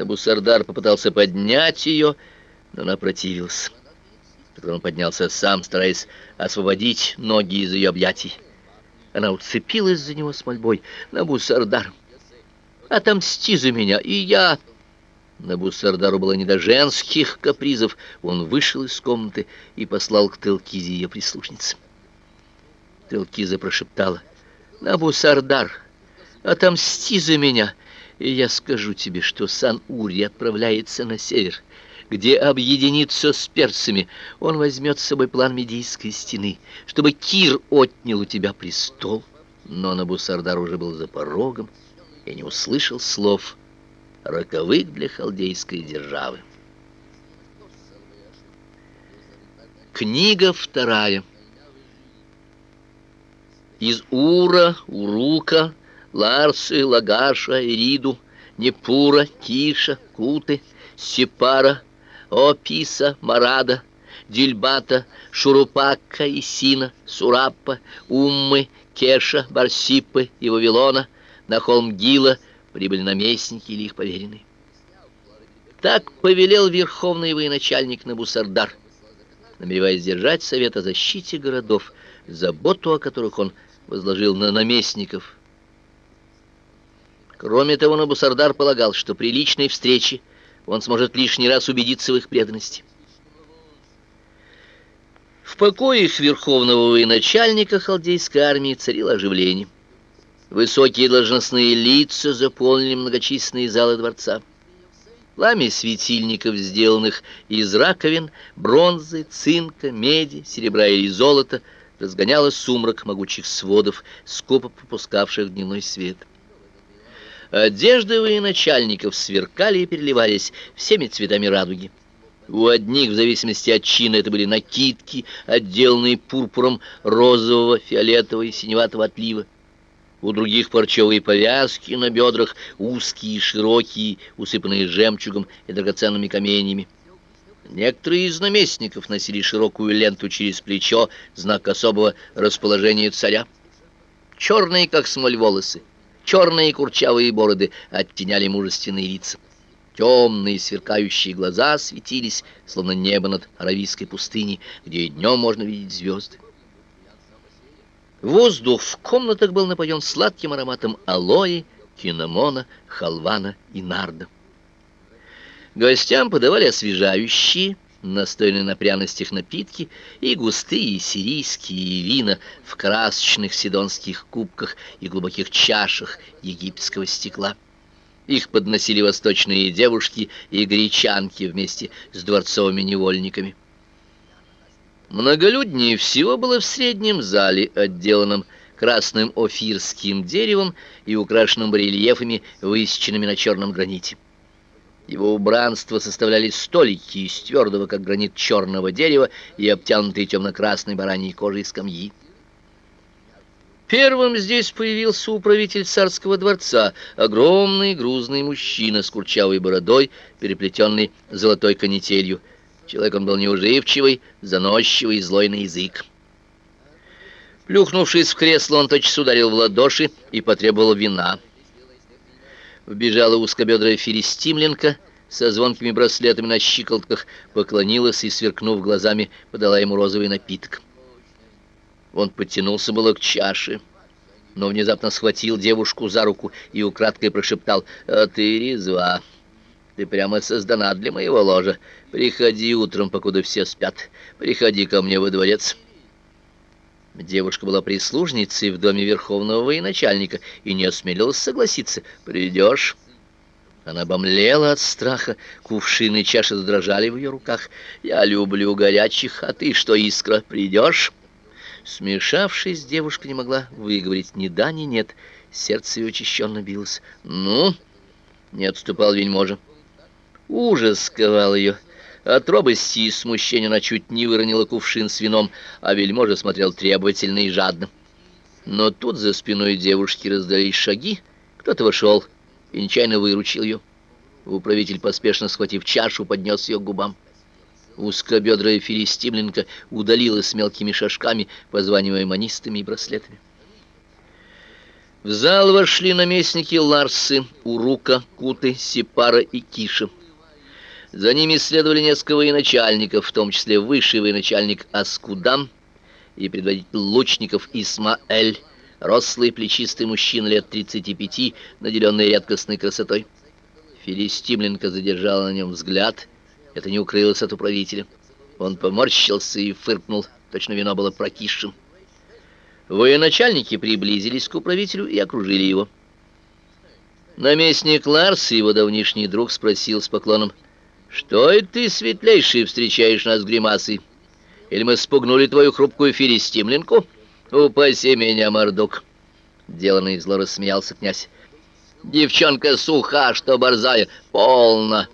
Набусардар попытался поднять ее, но она противилась. Тогда он поднялся сам, стараясь освободить ноги из ее объятий. Она уцепилась за него с мольбой. «Набусардар, отомсти за меня, и я...» Набусардару было не до женских капризов. Он вышел из комнаты и послал к Телкизе ее прислушнице. Телкиза прошептала. «Набусардар, отомсти за меня, и я скажу тебе, что Сан-Ури отправляется на север, где объединится с перцами. Он возьмет с собой план Медийской стены, чтобы Кир отнял у тебя престол». Но Набусардар уже был за порогом и не услышал слов роковых для халдейской державы. Книга вторая. Из Ура, Урука, Ларсы, Лагаша, Ириду, Непура, Киша, Куты, Сепара, Описа, Марада, Дильбата, Шурупака, Исина, Сураппа, Уммы, Кеша, Барсипы и Вавилона, на холм Гила прибыли наместники или их поверенные. Так повелел верховный военачальник Набусардар, намереваясь держать совет о защите городов, заботу о которых он возложил на наместников. Кроме того, Набусардар полагал, что при личной встрече он сможет лишний раз убедиться в их преданности. В покоях верховного военачальника халдейской армии царило оживление. Высокие должностные лица заполнили многочисленные залы дворца. Пламя светильников, сделанных из раковин, бронзы, цинка, меди, серебра или золота, разгоняло сумрак могучих сводов, скупо пропускавших дневной свет. Одежды военачальников сверкали и переливались всеми цветами радуги. У одних, в зависимости от чина, это были накидки, отделанные пурпуром розового, фиолетового и синеватого отлива у других парчевые повязки на бедрах, узкие и широкие, усыпанные жемчугом и драгоценными каменьями. Некоторые из наместников носили широкую ленту через плечо, знак особого расположения царя. Черные, как смоль, волосы, черные курчавые бороды оттеняли мужественные лица. Темные сверкающие глаза светились, словно небо над Аравийской пустыней, где и днем можно видеть звезды. Воздух в комнатах был напоен сладким ароматом алоэ, кинамона, халвана и нарда. Гостям подавали освежающие, настойные на пряностях напитки и густые сирийские вина в красочных сидонских кубках и глубоких чашах египетского стекла. Их подносили восточные девушки и гречанки вместе с дворцовыми невольниками. Многолюднее всего было в среднем зале, отделанном красным офирским деревом и украшенным барельефами, высеченными на черном граните. Его убранство составляли столики из твердого, как гранит, черного дерева и обтянутые темно-красной бараньей кожей скамьи. Первым здесь появился управитель царского дворца, огромный грузный мужчина с курчавой бородой, переплетенный золотой канителью. Человек он был неуживчивый, заносчивый и злой на язык. Плюхнувшись в кресло, он тотчас ударил в ладоши и потребовал вина. Вбежала узкобедрая филистимленка со звонкими браслетами на щиколотках, поклонилась и, сверкнув глазами, подала ему розовый напиток. Он подтянулся было к чаше, но внезапно схватил девушку за руку и украдкой прошептал «А ты резва». Ты прямо создана для моего ложа. Приходи утром, покуда все спят. Приходи ко мне во дворец». Девушка была прислужницей в доме верховного военачальника и не осмелилась согласиться. «Придешь?» Она обомлела от страха, кувшины и чаши задрожали в ее руках. «Я люблю горячих, а ты что, искра, придешь?» Смешавшись, девушка не могла выговорить ни да, ни нет. Сердце ее очищенно билось. «Ну?» — не отступал вельможа. Ужас сковал ее. От робости и смущения она чуть не выронила кувшин с вином, а вельможа смотрел требовательно и жадно. Но тут за спиной девушки раздались шаги, кто-то вошел и нечаянно выручил ее. Управитель, поспешно схватив чашу, поднес ее к губам. Узкобедрая филистимленка удалилась с мелкими шажками, позванивая манистами и браслетами. В зал вошли наместники Ларсы, Урука, Куты, Сипара и Киша. За ними следовали несколько военачальников, в том числе высший военачальник Аскудам и предводитель лучников Исмаэль, рослый плечистый мужчина лет 35, наделенный редкостной красотой. Филистимленко задержала на нем взгляд. Это не укрылось от управителя. Он поморщился и фыркнул. Точно вино было прокисшим. Военачальники приблизились к управителю и окружили его. Наместник Ларс его давнишний друг спросил с поклоном, «Что это ты, светлейший, встречаешь нас гримасой? Или мы спугнули твою хрупкую филистимлинку? Упаси меня, мордук!» Деланный зло рассмеялся князь. «Девчонка суха, что борзая, полно!»